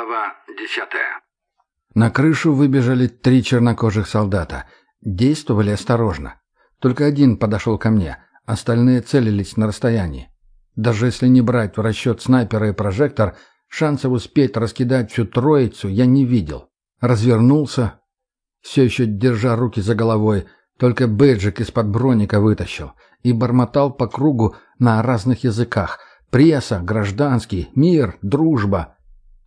Глава десятая. На крышу выбежали три чернокожих солдата. Действовали осторожно. Только один подошел ко мне, остальные целились на расстоянии. Даже если не брать в расчет снайпера и прожектор, шансов успеть раскидать всю троицу я не видел. Развернулся, все еще держа руки за головой, только бэджик из-под броника вытащил и бормотал по кругу на разных языках. Пресса, гражданский, мир, дружба.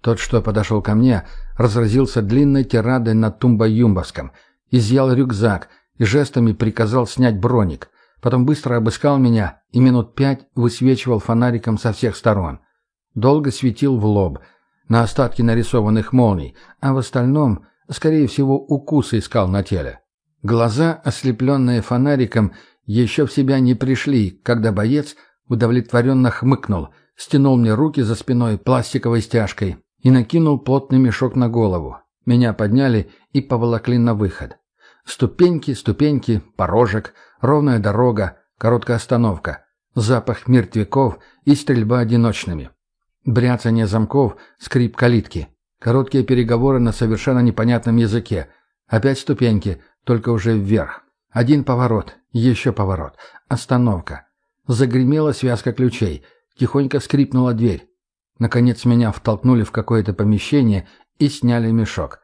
Тот, что подошел ко мне, разразился длинной тирадой на тумбо-юмбовском, изъял рюкзак и жестами приказал снять броник. Потом быстро обыскал меня и минут пять высвечивал фонариком со всех сторон. Долго светил в лоб, на остатки нарисованных молний, а в остальном, скорее всего, укусы искал на теле. Глаза, ослепленные фонариком, еще в себя не пришли, когда боец удовлетворенно хмыкнул, стянул мне руки за спиной пластиковой стяжкой и накинул плотный мешок на голову. Меня подняли и поволокли на выход. Ступеньки, ступеньки, порожек, ровная дорога, короткая остановка, запах мертвяков и стрельба одиночными. Бряцание замков, скрип калитки, короткие переговоры на совершенно непонятном языке. Опять ступеньки, только уже вверх. Один поворот, еще поворот, остановка. Загремела связка ключей, тихонько скрипнула дверь. Наконец меня втолкнули в какое-то помещение и сняли мешок.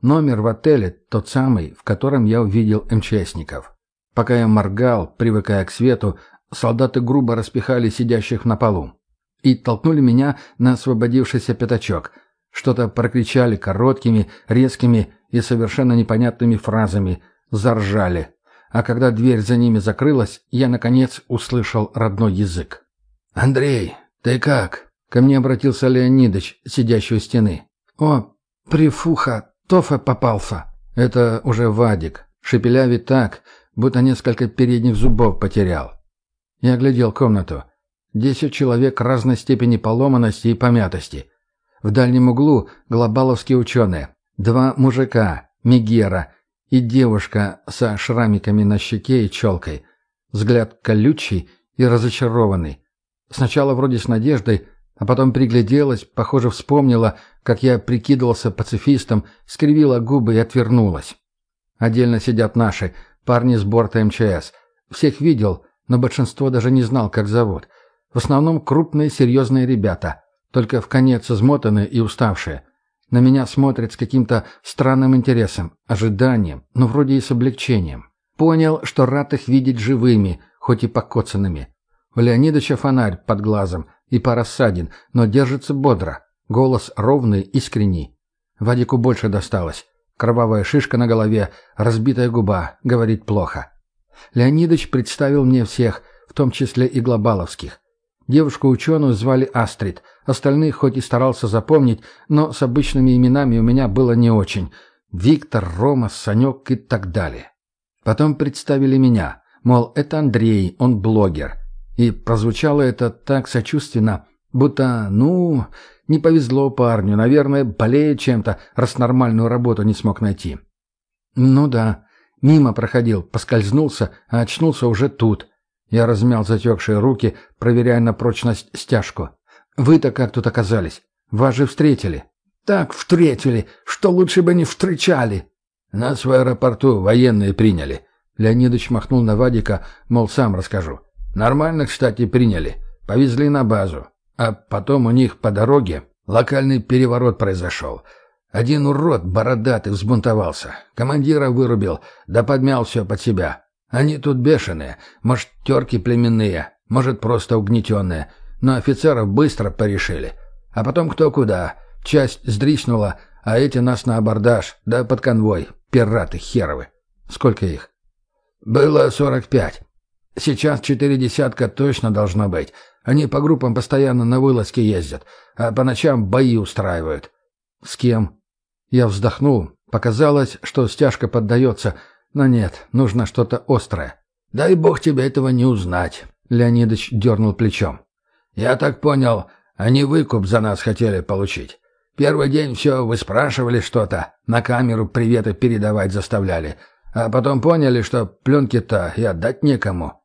Номер в отеле тот самый, в котором я увидел МЧСников. Пока я моргал, привыкая к свету, солдаты грубо распихали сидящих на полу. И толкнули меня на освободившийся пятачок. Что-то прокричали короткими, резкими и совершенно непонятными фразами. Заржали. А когда дверь за ними закрылась, я, наконец, услышал родной язык. «Андрей, ты как?» Ко мне обратился Леонидыч, сидящий у стены. «О, прифуха, тофе попался!» Это уже Вадик. Шепелявит так, будто несколько передних зубов потерял. Я глядел комнату. Десять человек разной степени поломанности и помятости. В дальнем углу глобаловские ученые. Два мужика, Мегера и девушка со шрамиками на щеке и челкой. Взгляд колючий и разочарованный. Сначала вроде с надеждой, а потом пригляделась, похоже, вспомнила, как я прикидывался пацифистом, скривила губы и отвернулась. Отдельно сидят наши, парни с борта МЧС. Всех видел, но большинство даже не знал, как зовут. В основном крупные серьезные ребята, только в конец измотанные и уставшие. На меня смотрят с каким-то странным интересом, ожиданием, но вроде и с облегчением. Понял, что рад их видеть живыми, хоть и покоцанными. У Леонидовича фонарь под глазом, и пара ссадин, но держится бодро. Голос ровный, искренний. Вадику больше досталось. Кровавая шишка на голове, разбитая губа, говорит плохо. Леонидыч представил мне всех, в том числе и глобаловских. Девушку-ученую звали Астрид, остальных хоть и старался запомнить, но с обычными именами у меня было не очень. Виктор, Рома, Санек и так далее. Потом представили меня, мол, это Андрей, он блогер. И прозвучало это так сочувственно, будто, ну, не повезло парню, наверное, болеет чем-то, раз нормальную работу не смог найти. Ну да, мимо проходил, поскользнулся, а очнулся уже тут. Я размял затекшие руки, проверяя на прочность стяжку. Вы-то как тут оказались? Вас же встретили. Так встретили, что лучше бы не встречали. Нас в аэропорту военные приняли. Леонидович махнул на Вадика, мол, сам расскажу. Нормально, кстати, приняли. Повезли на базу. А потом у них по дороге локальный переворот произошел. Один урод бородатый взбунтовался. Командира вырубил, да подмял все под себя. Они тут бешеные. Может, терки племенные, может, просто угнетенные. Но офицеров быстро порешили. А потом кто куда. Часть сдриснула, а эти нас на абордаж, да под конвой. Пираты херовы. Сколько их? Было сорок пять. Сейчас четыре десятка точно должно быть. Они по группам постоянно на вылазки ездят, а по ночам бои устраивают. С кем? Я вздохнул. Показалось, что стяжка поддается, но нет, нужно что-то острое. Дай бог тебе этого не узнать. Леонидович дернул плечом. Я так понял, они выкуп за нас хотели получить. Первый день все выспрашивали что-то, на камеру приветы передавать заставляли, а потом поняли, что пленки-то и отдать некому.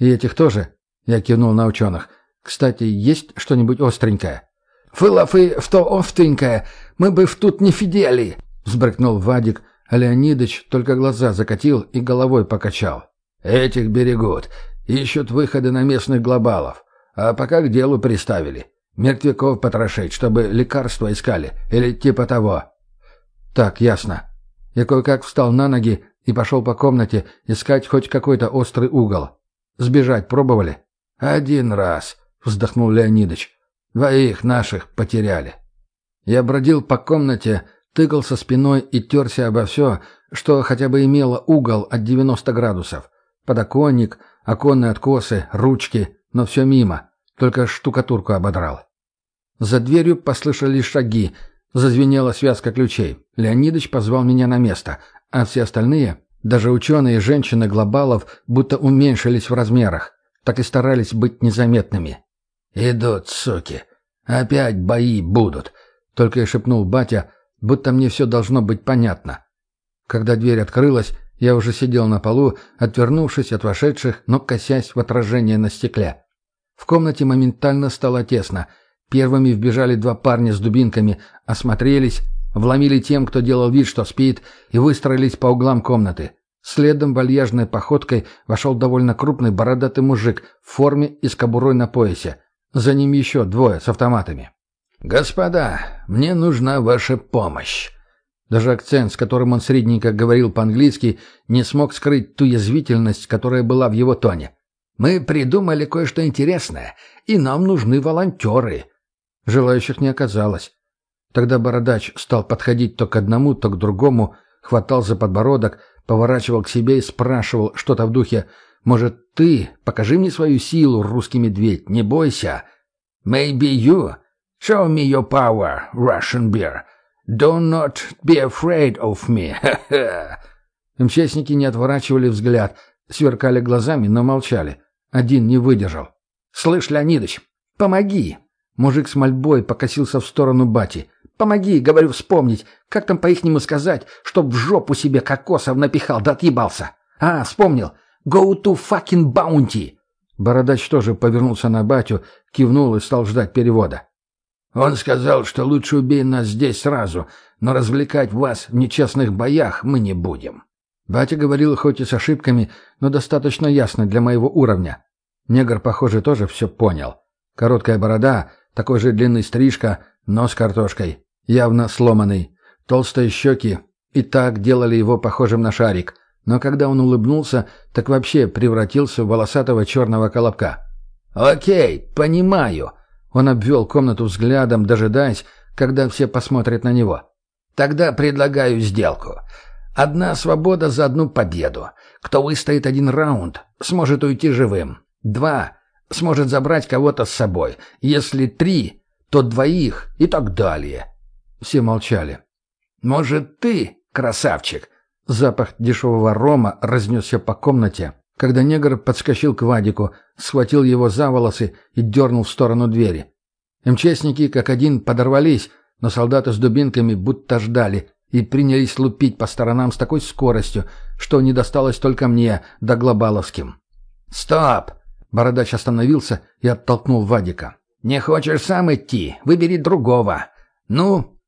«И этих тоже?» — я кивнул на ученых. «Кстати, есть что-нибудь остренькое?» Фылафы в то офтенькое, мы бы в тут не фидели!» — взбрыкнул Вадик, а Леонидыч только глаза закатил и головой покачал. «Этих берегут, ищут выходы на местных глобалов, а пока к делу приставили. Мертвяков потрошить, чтобы лекарства искали, или типа того». «Так, ясно». Я кое-как встал на ноги и пошел по комнате искать хоть какой-то острый угол. «Сбежать пробовали?» «Один раз», — вздохнул Леонидыч. «Двоих наших потеряли». Я бродил по комнате, тыкался спиной и терся обо все, что хотя бы имело угол от 90 градусов. Подоконник, оконные откосы, ручки, но все мимо, только штукатурку ободрал. За дверью послышались шаги, зазвенела связка ключей. Леонидыч позвал меня на место, а все остальные, даже ученые и женщины глобалов, будто уменьшились в размерах, так и старались быть незаметными. «Идут, суки! Опять бои будут!» — только и шепнул батя, будто мне все должно быть понятно. Когда дверь открылась, я уже сидел на полу, отвернувшись от вошедших, но косясь в отражение на стекле. В комнате моментально стало тесно. Первыми вбежали два парня с дубинками, осмотрелись, вломили тем, кто делал вид, что спит, и выстроились по углам комнаты. Следом вальяжной походкой вошел довольно крупный бородатый мужик в форме и с кобурой на поясе. За ним еще двое с автоматами. «Господа, мне нужна ваша помощь». Даже акцент, с которым он средненько говорил по-английски, не смог скрыть ту язвительность, которая была в его тоне. «Мы придумали кое-что интересное, и нам нужны волонтеры». Желающих не оказалось. Тогда бородач стал подходить то к одному, то к другому, хватал за подбородок, поворачивал к себе и спрашивал что-то в духе «Может, ты? Покажи мне свою силу, русский медведь, не бойся». «Maybe you? Show me your power, Russian bear. Do not be afraid of me. МЧСники не отворачивали взгляд, сверкали глазами, но молчали. Один не выдержал. «Слышь, Леонидыч, помоги!» Мужик с мольбой покосился в сторону бати. Помоги, говорю, вспомнить, как там по-ихнему сказать, чтоб в жопу себе кокосов напихал да отъебался. А, вспомнил. Go to fucking bounty. Бородач тоже повернулся на батю, кивнул и стал ждать перевода. Он сказал, что лучше убей нас здесь сразу, но развлекать вас в нечестных боях мы не будем. Батя говорил хоть и с ошибками, но достаточно ясно для моего уровня. Негр, похоже, тоже все понял. Короткая борода, такой же длинный стрижка, нос картошкой явно сломанный. Толстые щеки и так делали его похожим на шарик. Но когда он улыбнулся, так вообще превратился в волосатого черного колобка. «Окей, понимаю». Он обвел комнату взглядом, дожидаясь, когда все посмотрят на него. «Тогда предлагаю сделку. Одна свобода за одну победу. Кто выстоит один раунд, сможет уйти живым. Два — сможет забрать кого-то с собой. Если три, то двоих и так далее. Все молчали. «Может, ты, красавчик?» Запах дешевого рома разнесся по комнате, когда негр подскочил к Вадику, схватил его за волосы и дернул в сторону двери. МЧСники как один подорвались, но солдаты с дубинками будто ждали и принялись лупить по сторонам с такой скоростью, что не досталось только мне, да глобаловским. «Стоп!» Бородач остановился и оттолкнул Вадика. «Не хочешь сам идти? Выбери другого. Ну,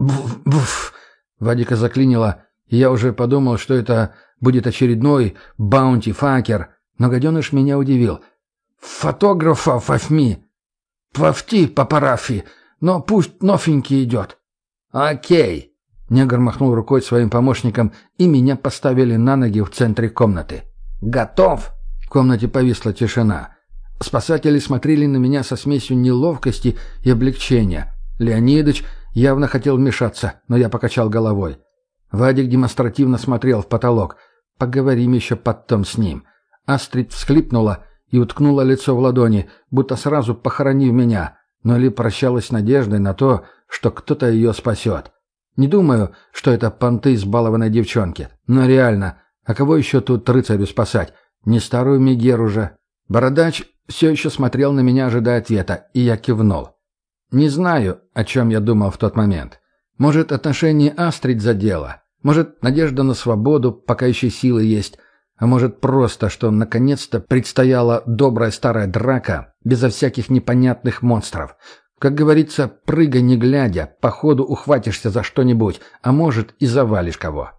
Буф-буф. Вадика заклинило, я уже подумал, что это будет очередной bounty-fucker, но гаденыш меня удивил. «Фотографов афми! Плавти папарафи, но пусть новенький идет». «Окей!» Негр махнул рукой своим помощникам, и меня поставили на ноги в центре комнаты. «Готов?» Комнате повисла тишина. Спасатели смотрели на меня со смесью неловкости и облегчения. Леонидыч явно хотел вмешаться, но я покачал головой. Вадик демонстративно смотрел в потолок. Поговорим еще потом с ним. Астрид всхлипнула и уткнула лицо в ладони, будто сразу похоронив меня, но ли прощалась надеждой на то, что кто-то ее спасет. Не думаю, что это понты с балованной девчонки. Но реально, а кого еще тут рыцарю спасать? Не старую Мегеру же. Бородач все еще смотрел на меня, ожидая ответа, и я кивнул. Не знаю, о чем я думал в тот момент. Может, отношение Астрид задело. Может, надежда на свободу, пока еще силы есть. А может, просто, что наконец-то предстояла добрая старая драка, безо всяких непонятных монстров. Как говорится, прыгай не глядя, по ходу ухватишься за что-нибудь, а может и завалишь кого.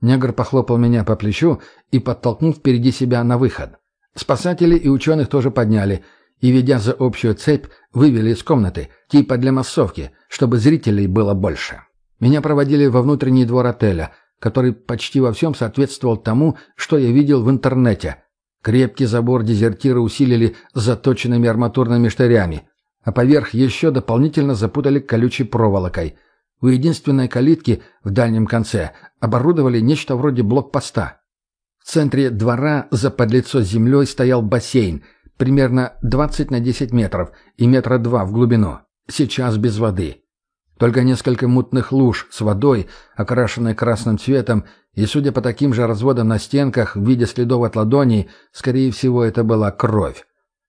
Негр похлопал меня по плечу и подтолкнул впереди себя на выход. Спасатели и ученых тоже подняли и, ведя за общую цепь, вывели из комнаты, типа для массовки, чтобы зрителей было больше. Меня проводили во внутренний двор отеля, который почти во всем соответствовал тому, что я видел в интернете. Крепкий забор дезертира усилили заточенными арматурными штырями, а поверх еще дополнительно запутали колючей проволокой. У единственной калитки в дальнем конце оборудовали нечто вроде блокпоста. В центре двора за подлицо землей стоял бассейн, примерно 20 на 10 метров и метра два в глубину. Сейчас без воды. Только несколько мутных луж с водой, окрашенной красным цветом, и, судя по таким же разводам на стенках в виде следов от ладоней, скорее всего, это была кровь.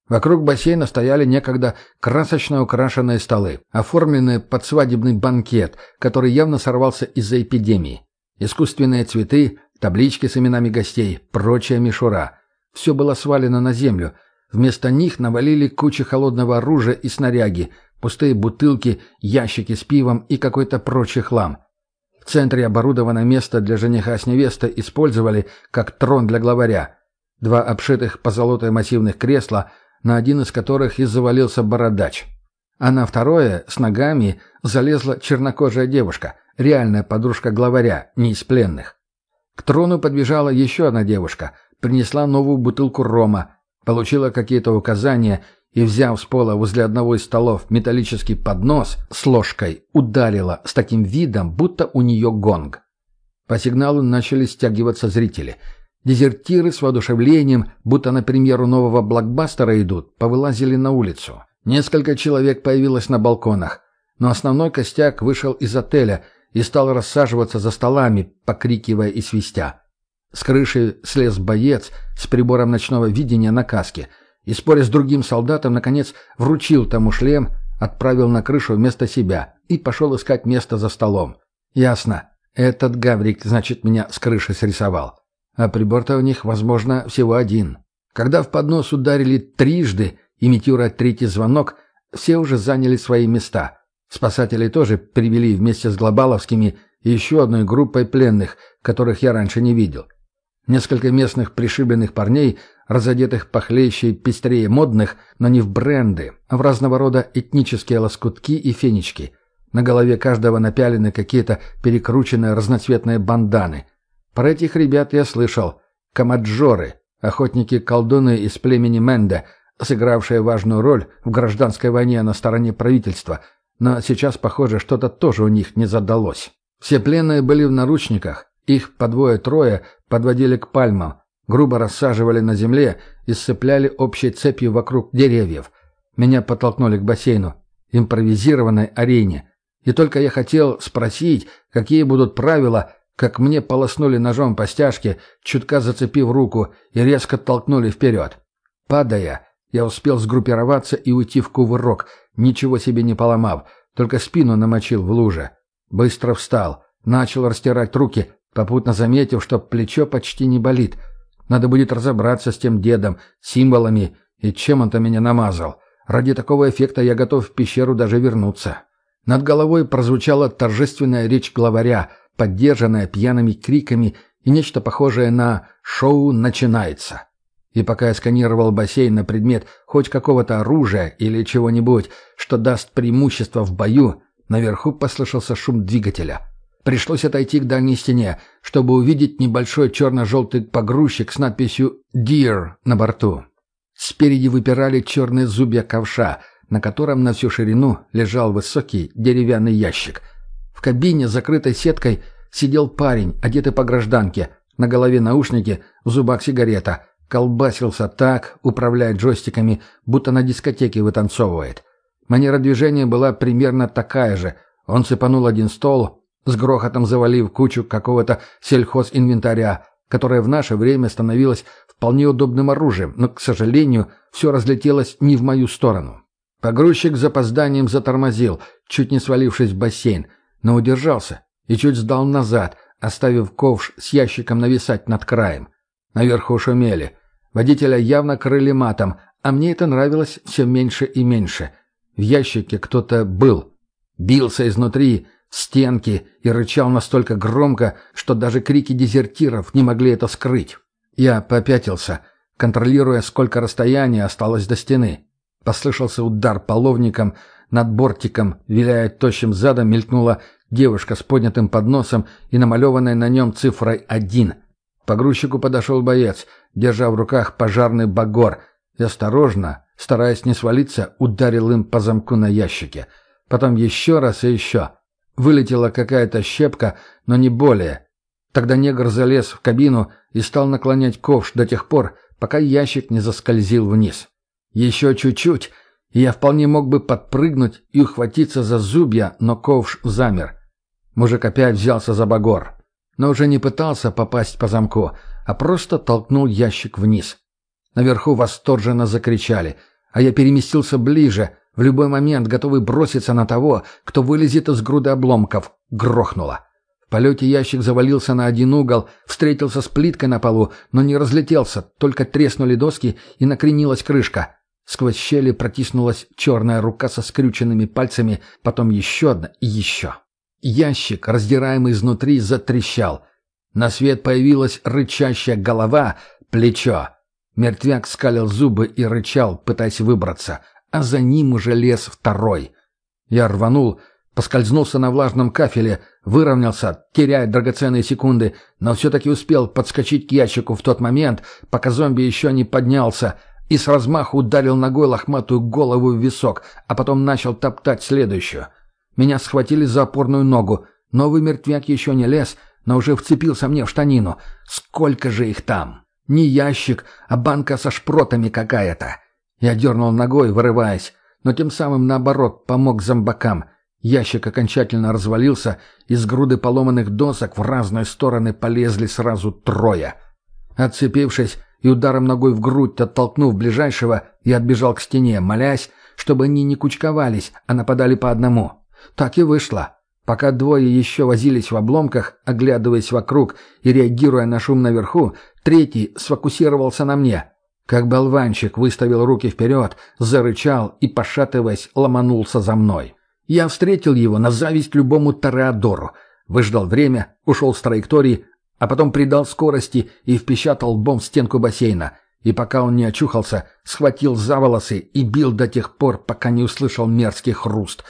Вокруг бассейна стояли некогда красочно украшенные столы, оформленные под свадебный банкет, который явно сорвался из-за эпидемии. Искусственные цветы, таблички с именами гостей, прочая мишура. Все было свалено на землю. Вместо них навалили кучи холодного оружия и снаряги, Пустые бутылки, ящики с пивом и какой-то прочий хлам. В центре оборудованное место для жениха с невестой использовали как трон для главаря. Два обшитых позолотой массивных кресла, на один из которых и завалился бородач. А на второе, с ногами, залезла чернокожая девушка, реальная подружка главаря, не из пленных. К трону подбежала еще одна девушка, принесла новую бутылку рома, получила какие-то указания и, взяв с пола возле одного из столов металлический поднос с ложкой, ударила с таким видом, будто у нее гонг. По сигналу начали стягиваться зрители. Дезертиры с воодушевлением, будто на премьеру нового блокбастера идут, повылазили на улицу. Несколько человек появилось на балконах, но основной костяк вышел из отеля и стал рассаживаться за столами, покрикивая и свистя. С крыши слез боец с прибором ночного видения на каске – и, споря с другим солдатом, наконец вручил тому шлем, отправил на крышу вместо себя и пошел искать место за столом. Ясно. Этот гаврик, значит, меня с крыши срисовал. А прибор-то у них, возможно, всего один. Когда в поднос ударили трижды, имитируя третий звонок, все уже заняли свои места. Спасатели тоже привели вместе с Глобаловскими еще одной группой пленных, которых я раньше не видел. Несколько местных пришибленных парней, разодетых похлеще и пестрее модных, но не в бренды, а в разного рода этнические лоскутки и фенечки. На голове каждого напялены какие-то перекрученные разноцветные банданы. Про этих ребят я слышал. Камаджоры, охотники-колдуны из племени Менде, сыгравшие важную роль в гражданской войне на стороне правительства, но сейчас, похоже, что-то тоже у них не задалось. Все пленные были в наручниках, их по двое-трое подводили к пальмам, грубо рассаживали на земле и сцепляли общей цепью вокруг деревьев. Меня подтолкнули к бассейну, импровизированной арене. И только я хотел спросить, какие будут правила, как мне полоснули ножом по стяжке, чутка зацепив руку, и резко толкнули вперед. Падая, я успел сгруппироваться и уйти в кувырок, ничего себе не поломав, только спину намочил в луже. Быстро встал, начал растирать руки, попутно заметив, что плечо почти не болит. Надо будет разобраться с тем дедом, символами и чем он-то меня намазал. Ради такого эффекта я готов в пещеру даже вернуться. Над головой прозвучала торжественная речь главаря, поддержанная пьяными криками и нечто похожее на «шоу начинается». И пока я сканировал бассейн на предмет хоть какого-то оружия или чего-нибудь, что даст преимущество в бою, наверху послышался шум двигателя. Пришлось отойти к дальней стене, чтобы увидеть небольшой черно-желтый погрузчик с надписью «Deer» на борту. Спереди выпирали черные зубья ковша, на котором на всю ширину лежал высокий деревянный ящик. В кабине, закрытой сеткой, сидел парень, одетый по гражданке, на голове наушники, в зубах сигарета, колбасился так, управляя джойстиками, будто на дискотеке вытанцовывает. Манера движения была примерно такая же. Он цепанул один стол, с грохотом завалив кучу какого-то сельхозинвентаря, которое в наше время становилось вполне удобным оружием, но, к сожалению, все разлетелось не в мою сторону. Погрузчик с запозданием затормозил, чуть не свалившись в бассейн, но удержался и чуть сдал назад, оставив ковш с ящиком нависать над краем. Наверху шумели. Водителя явно крыли матом, а мне это нравилось все меньше и меньше. В ящике кто-то был. Бился изнутри, стенки и рычал настолько громко, что даже крики дезертиров не могли это скрыть. Я попятился, контролируя, сколько расстояния осталось до стены. Послышался удар половником, над бортиком, виляя тощим задом, мелькнула девушка с поднятым подносом и намалеванной на нем цифрой «один». К погрузчику подошел боец, держа в руках пожарный багор, и осторожно, стараясь не свалиться, ударил им по замку на ящике. Потом еще раз и еще. Вылетела какая-то щепка, но не более. Тогда негр залез в кабину и стал наклонять ковш до тех пор, пока ящик не заскользил вниз. Еще чуть-чуть, и я вполне мог бы подпрыгнуть и ухватиться за зубья, но ковш замер. Мужик опять взялся за багор, но уже не пытался попасть по замку, а просто толкнул ящик вниз. Наверху восторженно закричали, а я переместился ближе, в любой момент готовый броситься на того, кто вылезет из груды обломков. Грохнуло. В полете ящик завалился на один угол, встретился с плиткой на полу, но не разлетелся, только треснули доски и накренилась крышка. Сквозь щели протиснулась черная рука со скрюченными пальцами, потом еще одна и еще. Ящик, раздираемый изнутри, затрещал. На свет появилась рычащая голова, плечо. Мертвяк скалил зубы и рычал, пытаясь выбраться, а за ним уже лез второй. Я рванул, поскользнулся на влажном кафеле, выровнялся, теряя драгоценные секунды, но все-таки успел подскочить к ящику в тот момент, пока зомби еще не поднялся — и с размаху ударил ногой лохматую голову в висок, а потом начал топтать следующую. Меня схватили за опорную ногу. Новый мертвяк еще не лез, но уже вцепился мне в штанину. Сколько же их там? Не ящик, а банка со шпротами какая-то. Я дернул ногой, вырываясь, но тем самым, наоборот, помог зомбакам. Ящик окончательно развалился, из груды поломанных досок в разные стороны полезли сразу трое. Отцепившись, и ударом ногой в грудь, оттолкнув ближайшего, я отбежал к стене, молясь, чтобы они не кучковались, а нападали по одному. Так и вышло. Пока двое еще возились в обломках, оглядываясь вокруг и реагируя на шум наверху, третий сфокусировался на мне. Как болванчик выставил руки вперед, зарычал и, пошатываясь, ломанулся за мной. Я встретил его на зависть любому Тореадору, выждал время, ушел с траектории, а потом придал скорости и впечатал лбом в стенку бассейна. И пока он не очухался, схватил за волосы и бил до тех пор, пока не услышал мерзкий хруст.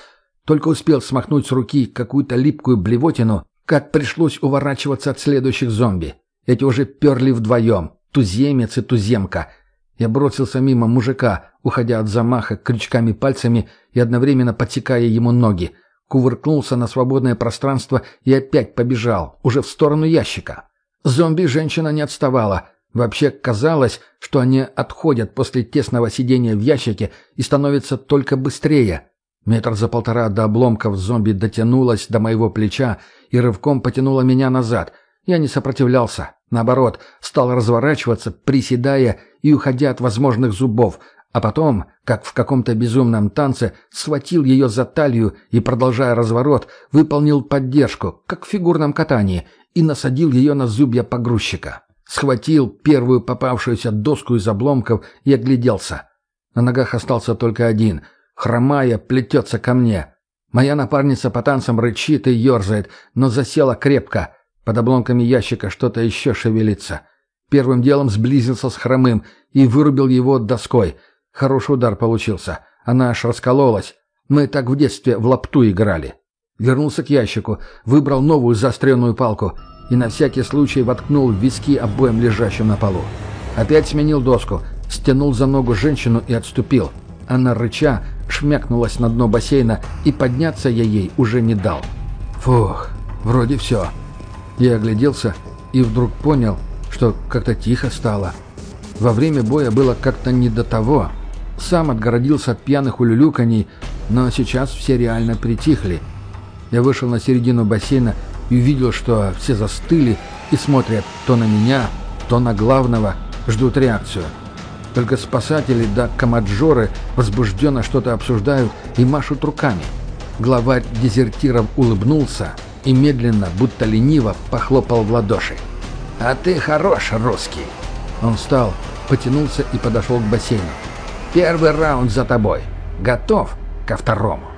Только успел смахнуть с руки какую-то липкую блевотину, как пришлось уворачиваться от следующих зомби. Эти уже перли вдвоем, туземец и туземка. Я бросился мимо мужика, уходя от замаха крючками пальцами и одновременно подсекая ему ноги — кувыркнулся на свободное пространство и опять побежал, уже в сторону ящика. Зомби-женщина не отставала. Вообще казалось, что они отходят после тесного сидения в ящике и становятся только быстрее. Метр за полтора до обломков зомби дотянулась до моего плеча и рывком потянула меня назад. Я не сопротивлялся. Наоборот, стал разворачиваться, приседая и уходя от возможных зубов, а потом, как в каком-то безумном танце, схватил ее за талию и, продолжая разворот, выполнил поддержку, как в фигурном катании, и насадил ее на зубья погрузчика. Схватил первую попавшуюся доску из обломков и огляделся. На ногах остался только один. Хромая, плетется ко мне. Моя напарница по танцам рычит и ерзает, но засела крепко. Под обломками ящика что-то еще шевелится. Первым делом сблизился с хромым и вырубил его доской — Хороший удар получился. Она аж раскололась. Мы так в детстве в лапту играли. Вернулся к ящику, выбрал новую заостренную палку и на всякий случай воткнул в виски обоим лежащим на полу. Опять сменил доску, стянул за ногу женщину и отступил. Она, рыча, шмякнулась на дно бассейна, и подняться я ей уже не дал. Фух, вроде все. Я огляделся и вдруг понял, что как-то тихо стало. Во время боя было как-то не до того. Сам отгородился от пьяных улюлюканий, но сейчас все реально притихли. Я вышел на середину бассейна и увидел, что все застыли и смотрят то на меня, то на главного, ждут реакцию. Только спасатели да камаджоры возбужденно что-то обсуждают и машут руками. Главарь дезертиров улыбнулся и медленно, будто лениво, похлопал в ладоши. «А ты хорош, русский!» Он встал, потянулся и подошел к бассейну. Первый раунд за тобой. Готов? ко второму.